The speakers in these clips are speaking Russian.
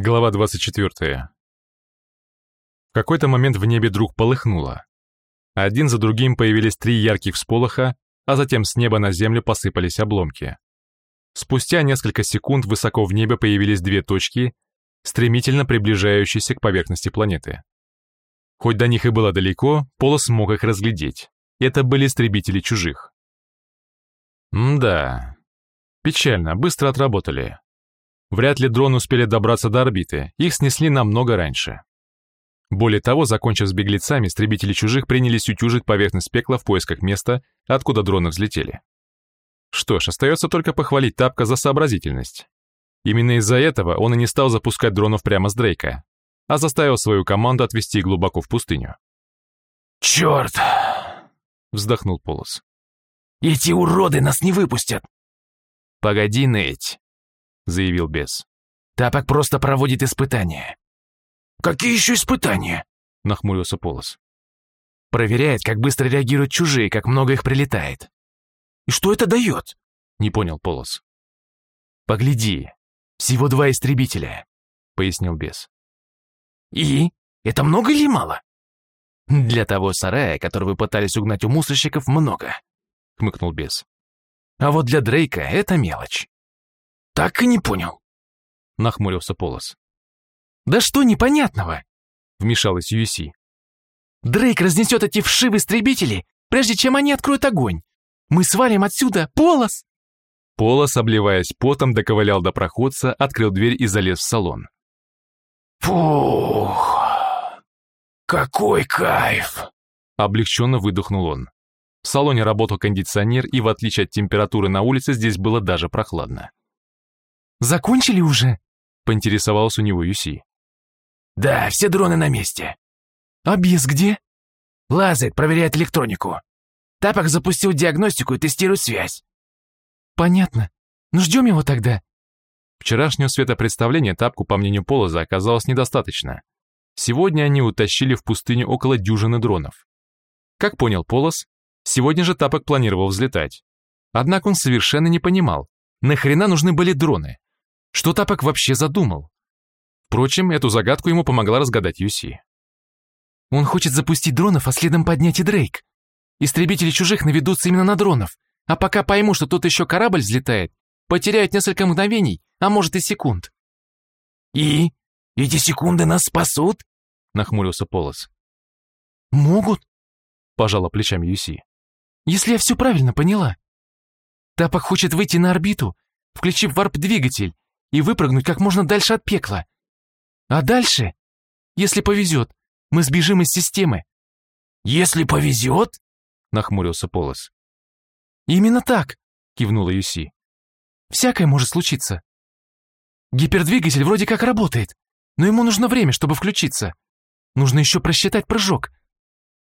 Глава 24. В какой-то момент в небе вдруг полыхнуло. Один за другим появились три ярких всполоха, а затем с неба на землю посыпались обломки. Спустя несколько секунд высоко в небе появились две точки, стремительно приближающиеся к поверхности планеты. Хоть до них и было далеко, Полос смог их разглядеть. Это были истребители чужих. М-да. Печально, быстро отработали. Вряд ли дроны успели добраться до орбиты, их снесли намного раньше. Более того, закончив с беглецами, истребители чужих принялись утюжить поверхность пекла в поисках места, откуда дроны взлетели. Что ж, остается только похвалить Тапка за сообразительность. Именно из-за этого он и не стал запускать дронов прямо с Дрейка, а заставил свою команду отвести глубоко в пустыню. «Черт!» — вздохнул Полос. «Эти уроды нас не выпустят!» «Погоди, Нейт!» Заявил бес. «Тапок просто проводит испытания». «Какие еще испытания?» — нахмурился Полос. «Проверяет, как быстро реагируют чужие, как много их прилетает». «И что это дает?» — не понял Полос. «Погляди, всего два истребителя», — пояснил бес. «И? Это много или мало?» «Для того сарая, который вы пытались угнать у мусорщиков, много», — хмыкнул бес. «А вот для Дрейка это мелочь». «Так и не понял», — нахмурился Полос. «Да что непонятного?» — вмешалась Юси. «Дрейк разнесет эти вшивы истребители, прежде чем они откроют огонь. Мы свалим отсюда, Полос!» Полос, обливаясь потом, доковылял до проходца, открыл дверь и залез в салон. «Фух, какой кайф!» Облегченно выдохнул он. В салоне работал кондиционер, и в отличие от температуры на улице, здесь было даже прохладно. Закончили уже?» — поинтересовался у него Юси. «Да, все дроны на месте». «А без где?» «Лазает, проверяет электронику. Тапок запустил диагностику и тестирует связь». «Понятно. Ну ждем его тогда». Вчерашнего светопредставления Тапку, по мнению Полоза, оказалось недостаточно. Сегодня они утащили в пустыню около дюжины дронов. Как понял Полос, сегодня же Тапок планировал взлетать. Однако он совершенно не понимал, нахрена нужны были дроны. Что Тапок вообще задумал? Впрочем, эту загадку ему помогла разгадать Юси. Он хочет запустить дронов, а следом поднять и Дрейк. Истребители чужих наведутся именно на дронов, а пока пойму, что тут еще корабль взлетает, потеряют несколько мгновений, а может и секунд. «И? Эти секунды нас спасут?» — нахмурился Полос. «Могут», — пожала плечами Юси. «Если я все правильно поняла. Тапок хочет выйти на орбиту, включив варп-двигатель, и выпрыгнуть как можно дальше от пекла. А дальше, если повезет, мы сбежим из системы. «Если повезет?» — нахмурился Полос. «Именно так», — кивнула Юси. «Всякое может случиться. Гипердвигатель вроде как работает, но ему нужно время, чтобы включиться. Нужно еще просчитать прыжок».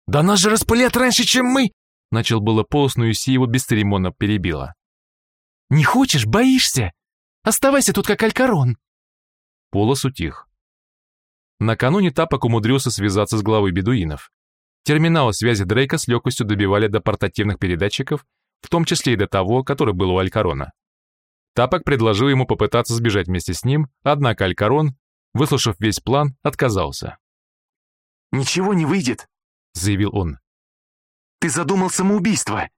«Да нас же распылят раньше, чем мы!» Начал было Полос, но Юси его бесцеремонно перебила. «Не хочешь, боишься? Оставайся тут как Алькарон!» Полос утих. Накануне Тапок умудрился связаться с главой бедуинов. Терминалы связи Дрейка с легкостью добивали до портативных передатчиков, в том числе и до того, который был у Алькарона. Тапок предложил ему попытаться сбежать вместе с ним, однако Алькарон, выслушав весь план, отказался. «Ничего не выйдет», — заявил он. «Ты задумал самоубийство».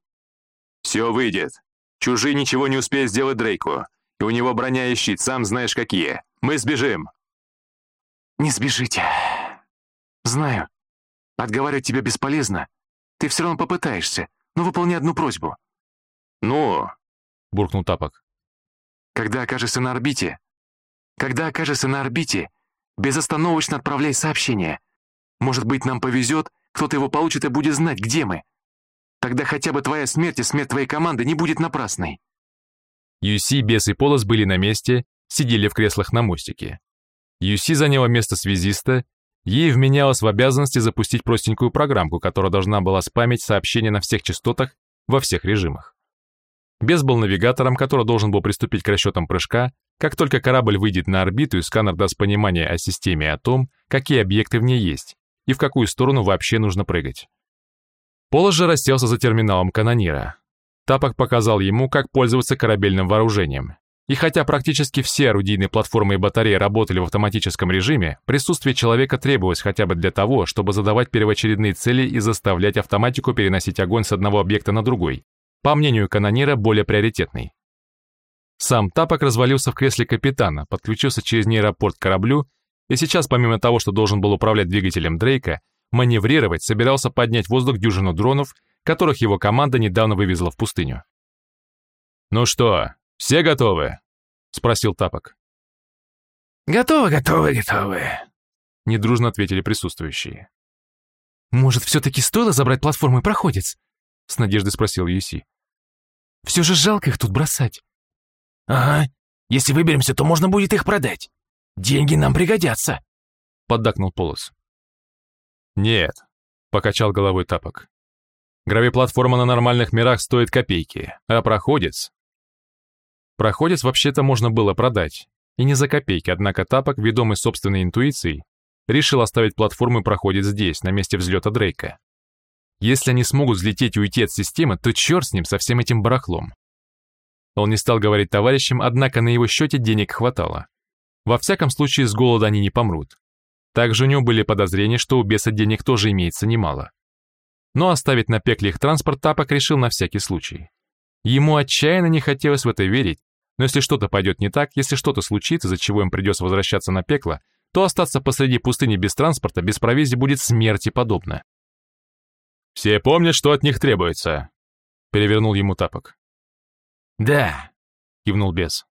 «Все выйдет. Чужие ничего не успеют сделать Дрейку. И у него броня и щит, сам знаешь какие. Мы сбежим!» «Не сбежите. Знаю. Отговаривать тебя бесполезно. Ты все равно попытаешься, но выполни одну просьбу». «Ну?» — буркнул Тапок. «Когда окажешься на орбите, когда окажешься на орбите, безостановочно отправляй сообщение. Может быть, нам повезет, кто-то его получит и будет знать, где мы. Тогда хотя бы твоя смерть и смерть твоей команды не будет напрасной». Юси, Бес и Полос были на месте, сидели в креслах на мостике. Юси заняла место связиста, ей вменялось в обязанности запустить простенькую программку, которая должна была спамить сообщения на всех частотах во всех режимах. Бес был навигатором, который должен был приступить к расчетам прыжка, как только корабль выйдет на орбиту и сканер даст понимание о системе и о том, какие объекты в ней есть и в какую сторону вообще нужно прыгать. Полос же расселся за терминалом канонира. Тапок показал ему, как пользоваться корабельным вооружением. И хотя практически все орудийные платформы и батареи работали в автоматическом режиме, присутствие человека требовалось хотя бы для того, чтобы задавать первоочередные цели и заставлять автоматику переносить огонь с одного объекта на другой, по мнению канонира, более приоритетный. Сам Тапок развалился в кресле капитана, подключился через нейропорт к кораблю и сейчас, помимо того, что должен был управлять двигателем Дрейка, маневрировать собирался поднять воздух дюжину дронов, которых его команда недавно вывезла в пустыню. «Ну что, все готовы?» — спросил Тапок. «Готовы, готовы, готовы», — недружно ответили присутствующие. «Может, все-таки стоило забрать платформу и проходец?» — с надеждой спросил Юси. «Все же жалко их тут бросать». «Ага, если выберемся, то можно будет их продать. Деньги нам пригодятся», — поддакнул Полос. «Нет», — покачал головой Тапок. «Гравиплатформа на нормальных мирах стоит копейки, а проходец Проходец вообще-то можно было продать, и не за копейки, однако Тапок, ведомый собственной интуицией, решил оставить платформу и проходец здесь, на месте взлета Дрейка. Если они смогут взлететь и уйти от системы, то черт с ним, со всем этим барахлом. Он не стал говорить товарищам, однако на его счете денег хватало. Во всяком случае, с голода они не помрут. Также у него были подозрения, что у беса денег тоже имеется немало. Но оставить на пекле их транспорт Тапок решил на всякий случай. Ему отчаянно не хотелось в это верить, но если что-то пойдет не так, если что-то случится, из-за чего им придется возвращаться на пекло, то остаться посреди пустыни без транспорта, без провизии будет смерти подобно. «Все помнят, что от них требуется», — перевернул ему тапок. «Да», — кивнул бес.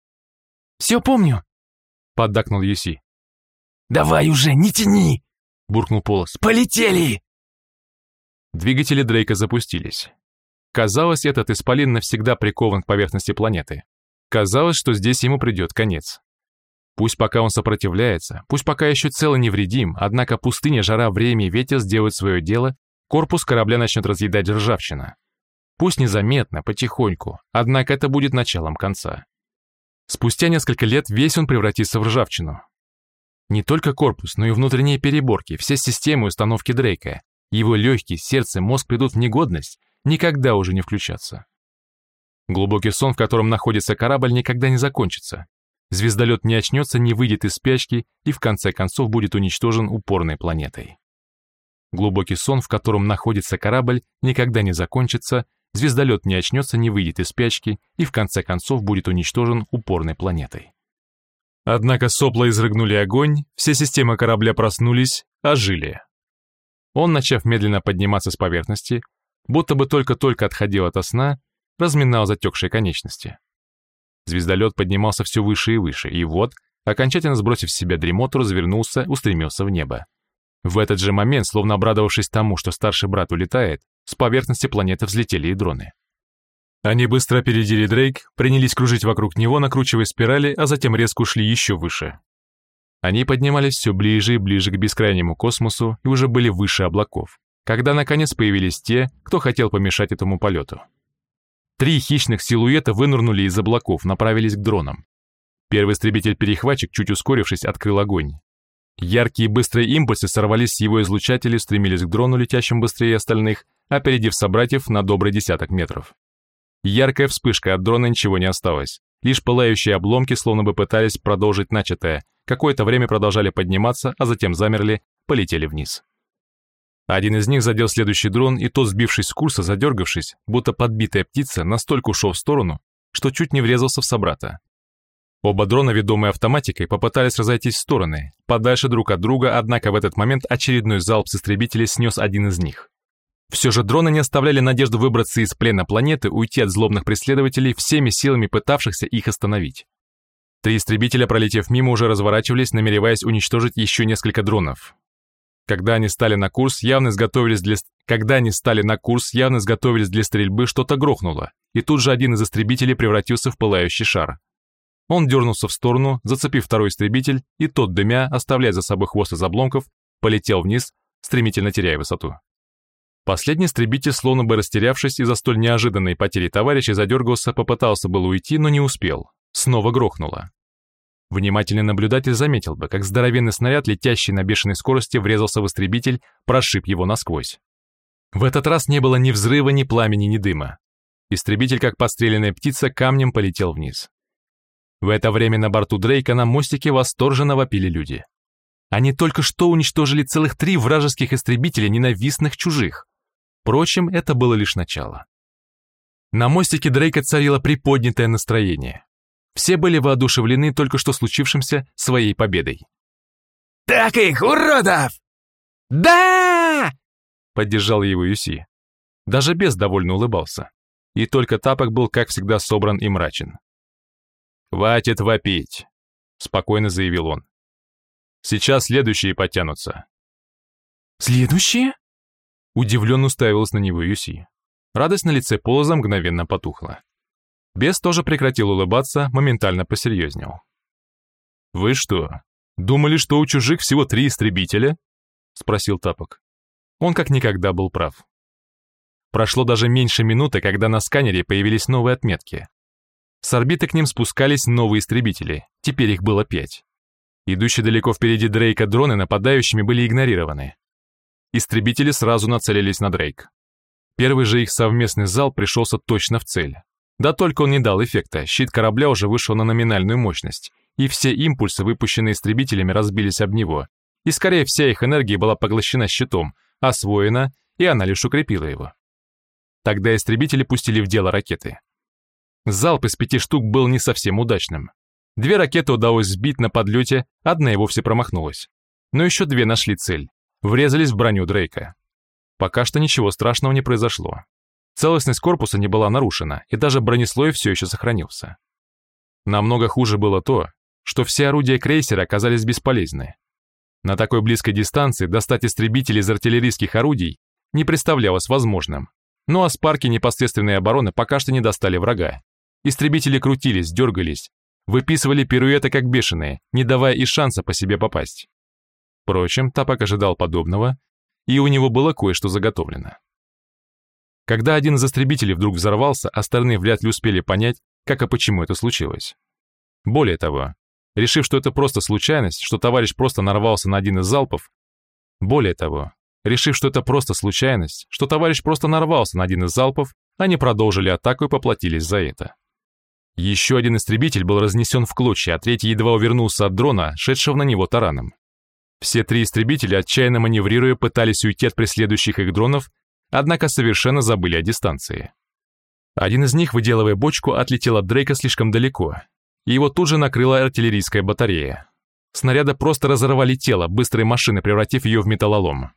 «Все помню», — поддакнул Юси. «Давай уже, не тяни!» — буркнул Полос. «Полетели!» Двигатели Дрейка запустились. Казалось, этот исполин навсегда прикован к поверхности планеты. Казалось, что здесь ему придет конец. Пусть пока он сопротивляется, пусть пока еще цел и невредим, однако пустыня, жара, время и ветер сделают свое дело, корпус корабля начнет разъедать ржавчина. Пусть незаметно, потихоньку, однако это будет началом конца. Спустя несколько лет весь он превратится в ржавчину. Не только корпус, но и внутренние переборки, все системы установки Дрейка, его легкие, сердце, мозг придут в негодность, никогда уже не включаться. Глубокий сон, в котором находится корабль, никогда не закончится. Звездолет не очнется, не выйдет из спячки и в конце концов будет уничтожен упорной планетой. Глубокий сон, в котором находится корабль, никогда не закончится, звездолет не очнется, не выйдет из спячки и в конце концов будет уничтожен упорной планетой. Однако сопла изрыгнули огонь, все системы корабля проснулись, ожили. Он, начав медленно подниматься с поверхности, будто бы только-только отходил от сна, разминал затекшие конечности. Звездолет поднимался все выше и выше, и вот, окончательно сбросив с себя дремоту, развернулся, устремился в небо. В этот же момент, словно обрадовавшись тому, что старший брат улетает, с поверхности планеты взлетели и дроны. Они быстро опередили Дрейк, принялись кружить вокруг него, накручивая спирали, а затем резко ушли еще выше. Они поднимались все ближе и ближе к бескрайнему космосу и уже были выше облаков, когда наконец появились те, кто хотел помешать этому полету. Три хищных силуэта вынырнули из облаков, направились к дронам. Первый истребитель-перехватчик, чуть ускорившись, открыл огонь. Яркие быстрые импульсы сорвались с его излучателей, стремились к дрону, летящим быстрее остальных, опередив собратьев на добрый десяток метров. Яркая вспышка, от дрона ничего не осталось. Лишь пылающие обломки словно бы пытались продолжить начатое. Какое-то время продолжали подниматься, а затем замерли, полетели вниз. Один из них задел следующий дрон, и тот, сбившись с курса, задергавшись, будто подбитая птица, настолько ушел в сторону, что чуть не врезался в собрата. Оба дрона, ведомые автоматикой, попытались разойтись в стороны, подальше друг от друга, однако в этот момент очередной залп с истребителей снес один из них. Все же дроны не оставляли надежду выбраться из плена планеты, уйти от злобных преследователей, всеми силами пытавшихся их остановить. Три истребителя, пролетев мимо, уже разворачивались, намереваясь уничтожить еще несколько дронов. Когда они стали на курс, явно изготовились для... Когда они стали на курс, явно изготовились для стрельбы, что-то грохнуло, и тут же один из истребителей превратился в пылающий шар. Он дернулся в сторону, зацепив второй истребитель, и тот, дымя, оставляя за собой хвост из обломков, полетел вниз, стремительно теряя высоту. Последний истребитель, словно бы растерявшись из-за столь неожиданной потери товарища, задергался, попытался было уйти, но не успел. Снова грохнуло. Внимательный наблюдатель заметил бы, как здоровенный снаряд, летящий на бешеной скорости, врезался в истребитель, прошиб его насквозь. В этот раз не было ни взрыва, ни пламени, ни дыма. Истребитель, как подстреленная птица, камнем полетел вниз. В это время на борту Дрейка на мостике восторженно вопили люди. Они только что уничтожили целых три вражеских истребителя ненавистных чужих. Впрочем, это было лишь начало. На мостике Дрейка царило приподнятое настроение. Все были воодушевлены только что случившимся своей победой. «Так их, уродов!» «Да!» — поддержал его Юси. Даже бес довольно улыбался. И только тапок был, как всегда, собран и мрачен. «Хватит вопить», — спокойно заявил он. «Сейчас следующие потянутся». «Следующие?» Удивленно уставилась на него Юси. Радость на лице Полоза мгновенно потухла. Бес тоже прекратил улыбаться, моментально посерьезнел. «Вы что, думали, что у чужих всего три истребителя?» — спросил Тапок. Он как никогда был прав. Прошло даже меньше минуты, когда на сканере появились новые отметки. С орбиты к ним спускались новые истребители, теперь их было пять. Идущие далеко впереди Дрейка дроны нападающими были игнорированы. Истребители сразу нацелились на Дрейк. Первый же их совместный зал пришелся точно в цель. Да только он не дал эффекта, щит корабля уже вышел на номинальную мощность, и все импульсы, выпущенные истребителями, разбились об него, и скорее вся их энергия была поглощена щитом, освоена, и она лишь укрепила его. Тогда истребители пустили в дело ракеты. Залп из пяти штук был не совсем удачным. Две ракеты удалось сбить на подлете, одна и вовсе промахнулась. Но еще две нашли цель. Врезались в броню Дрейка. Пока что ничего страшного не произошло. Целостность корпуса не была нарушена, и даже бронеслой все еще сохранился. Намного хуже было то, что все орудия крейсера оказались бесполезны. На такой близкой дистанции достать истребители из артиллерийских орудий не представлялось возможным. Ну а спарки непосредственной обороны пока что не достали врага. Истребители крутились, дергались, выписывали пируэты как бешеные, не давая и шанса по себе попасть. Впрочем, Тапок ожидал подобного, и у него было кое-что заготовлено. Когда один из истребителей вдруг взорвался, остальные вряд ли успели понять, как и почему это случилось. Более того, решив, что это просто случайность, что товарищ просто нарвался на один из залпов, более того, решив, что это просто случайность, что товарищ просто нарвался на один из залпов, они продолжили атаку и поплатились за это. Еще один истребитель был разнесен в клочья, а третий едва увернулся от дрона, шедшего на него тараном. Все три истребителя, отчаянно маневрируя, пытались уйти от преследующих их дронов, однако совершенно забыли о дистанции. Один из них, выделывая бочку, отлетел от Дрейка слишком далеко, и его тут же накрыла артиллерийская батарея. Снаряды просто разорвали тело быстрой машины, превратив ее в металлолом.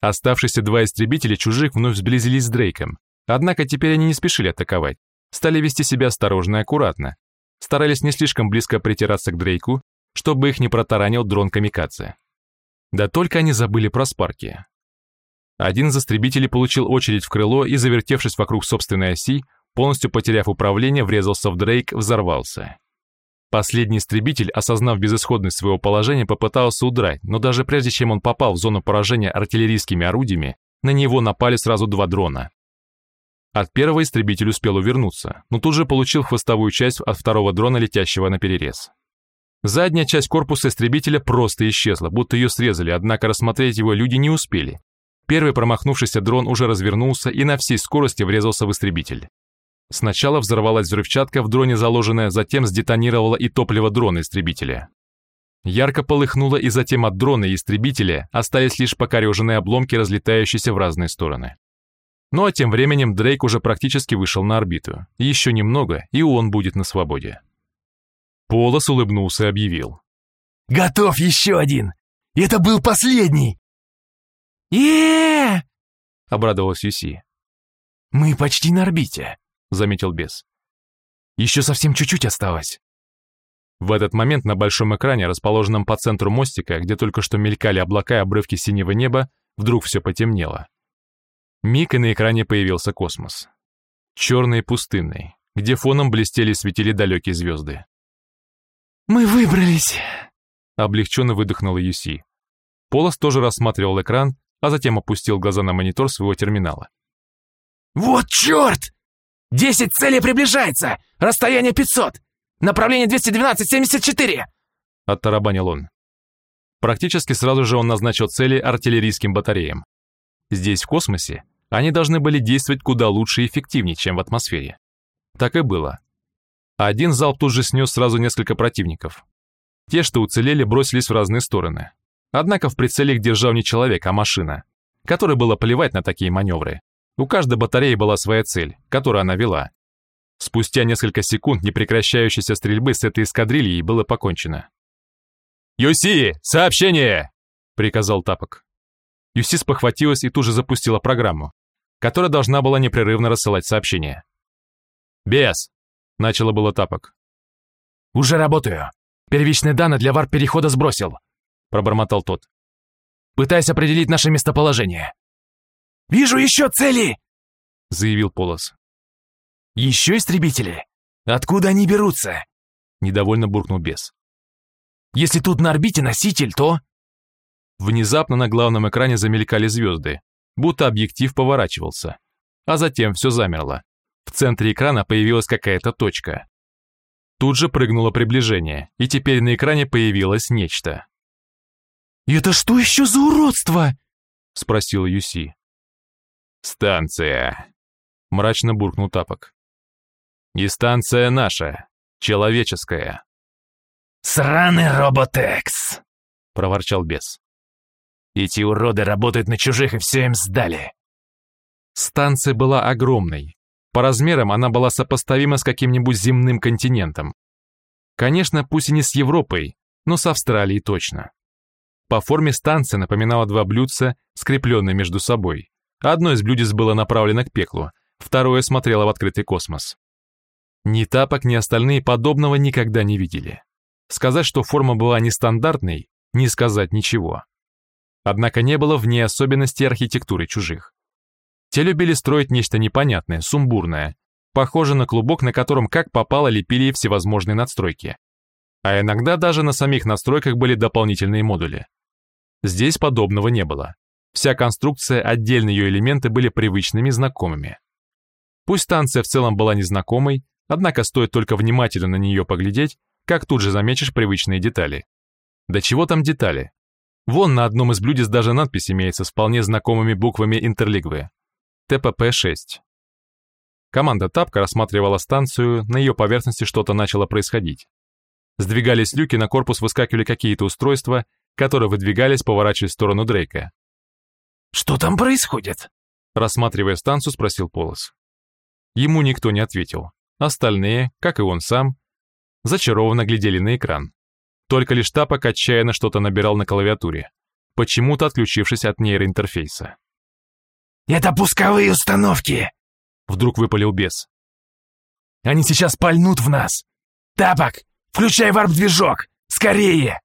Оставшиеся два истребителя чужих вновь сблизились с Дрейком, однако теперь они не спешили атаковать стали вести себя осторожно и аккуратно, старались не слишком близко притираться к Дрейку, чтобы их не протаранил дрон Камикадзе. Да только они забыли про спарки. Один из истребителей получил очередь в крыло и, завертевшись вокруг собственной оси, полностью потеряв управление, врезался в Дрейк, взорвался. Последний истребитель, осознав безысходность своего положения, попытался удрать, но даже прежде чем он попал в зону поражения артиллерийскими орудиями, на него напали сразу два дрона. От первого истребитель успел увернуться, но тут же получил хвостовую часть от второго дрона, летящего на перерез. Задняя часть корпуса истребителя просто исчезла, будто ее срезали, однако рассмотреть его люди не успели. Первый промахнувшийся дрон уже развернулся и на всей скорости врезался в истребитель. Сначала взорвалась взрывчатка в дроне заложенная, затем сдетонировало и топливо дрона истребителя. Ярко полыхнуло, и затем от дрона и истребителя остались лишь покореженные обломки, разлетающиеся в разные стороны. Ну а тем временем Дрейк уже практически вышел на орбиту. Еще немного, и он будет на свободе. Полос улыбнулся и объявил. «Готов еще один! Это был последний!» Е обрадовалась Юси. «Мы почти на орбите», — заметил бес. «Еще совсем чуть-чуть осталось». В этот момент на большом экране, расположенном по центру мостика, где только что мелькали облака и обрывки синего неба, вдруг все потемнело. Миг и на экране появился космос. Черный и пустынный, где фоном блестели и светили далекие звезды. «Мы выбрались!» Облегченно выдохнула Юси. Полос тоже рассматривал экран, а затем опустил глаза на монитор своего терминала. «Вот черт! Десять целей приближается! Расстояние 500! Направление 212-74!» Оттарабанил он. Практически сразу же он назначил цели артиллерийским батареям. Здесь, в космосе, они должны были действовать куда лучше и эффективнее, чем в атмосфере. Так и было. Один залп тут же снес сразу несколько противников. Те, что уцелели, бросились в разные стороны. Однако в прицеле держал не человек, а машина, которой было плевать на такие маневры. У каждой батареи была своя цель, которую она вела. Спустя несколько секунд непрекращающейся стрельбы с этой эскадрильей было покончено. «Юси, сообщение!» — приказал Тапок. Юси спохватилась и тут же запустила программу, которая должна была непрерывно рассылать сообщения. «Бес!» — начало было Тапок. «Уже работаю. Первичные данные для варп-перехода сбросил», — пробормотал тот. «Пытаюсь определить наше местоположение». «Вижу еще цели!» — заявил Полос. Еще истребители? Откуда они берутся? Недовольно буркнул бес. Если тут на орбите носитель, то... Внезапно на главном экране замелькали звезды, будто объектив поворачивался. А затем все замерло. В центре экрана появилась какая-то точка. Тут же прыгнуло приближение, и теперь на экране появилось нечто. «Это что еще за уродство?» — спросил Юси. «Станция», — мрачно буркнул Тапок. И станция наша, человеческая. «Сраный роботекс!» — проворчал бес. «Эти уроды работают на чужих и все им сдали». Станция была огромной. По размерам она была сопоставима с каким-нибудь земным континентом. Конечно, пусть и не с Европой, но с Австралией точно. По форме станция напоминала два блюдца, скрепленные между собой. Одно из блюдец было направлено к пеклу, второе смотрело в открытый космос. Ни тапок, ни остальные подобного никогда не видели. Сказать, что форма была нестандартной, не сказать ничего. Однако не было в ней особенностей архитектуры чужих. Те любили строить нечто непонятное, сумбурное, похоже на клубок, на котором как попало лепили всевозможные надстройки. А иногда даже на самих надстройках были дополнительные модули. Здесь подобного не было. Вся конструкция, отдельные ее элементы были привычными, знакомыми. Пусть станция в целом была незнакомой, Однако стоит только внимательно на нее поглядеть, как тут же заметишь привычные детали. Да чего там детали? Вон на одном из блюдец даже надпись имеется с вполне знакомыми буквами интерлигвы. ТПП-6. Команда Тапка рассматривала станцию, на ее поверхности что-то начало происходить. Сдвигались люки, на корпус выскакивали какие-то устройства, которые выдвигались, поворачиваясь в сторону Дрейка. «Что там происходит?» Рассматривая станцию, спросил Полос. Ему никто не ответил. Остальные, как и он сам, зачарованно глядели на экран. Только лишь Тапок отчаянно что-то набирал на клавиатуре, почему-то отключившись от нейроинтерфейса. «Это пусковые установки!» Вдруг выпалил бес. «Они сейчас пальнут в нас! Тапок, включай варп-движок! Скорее!»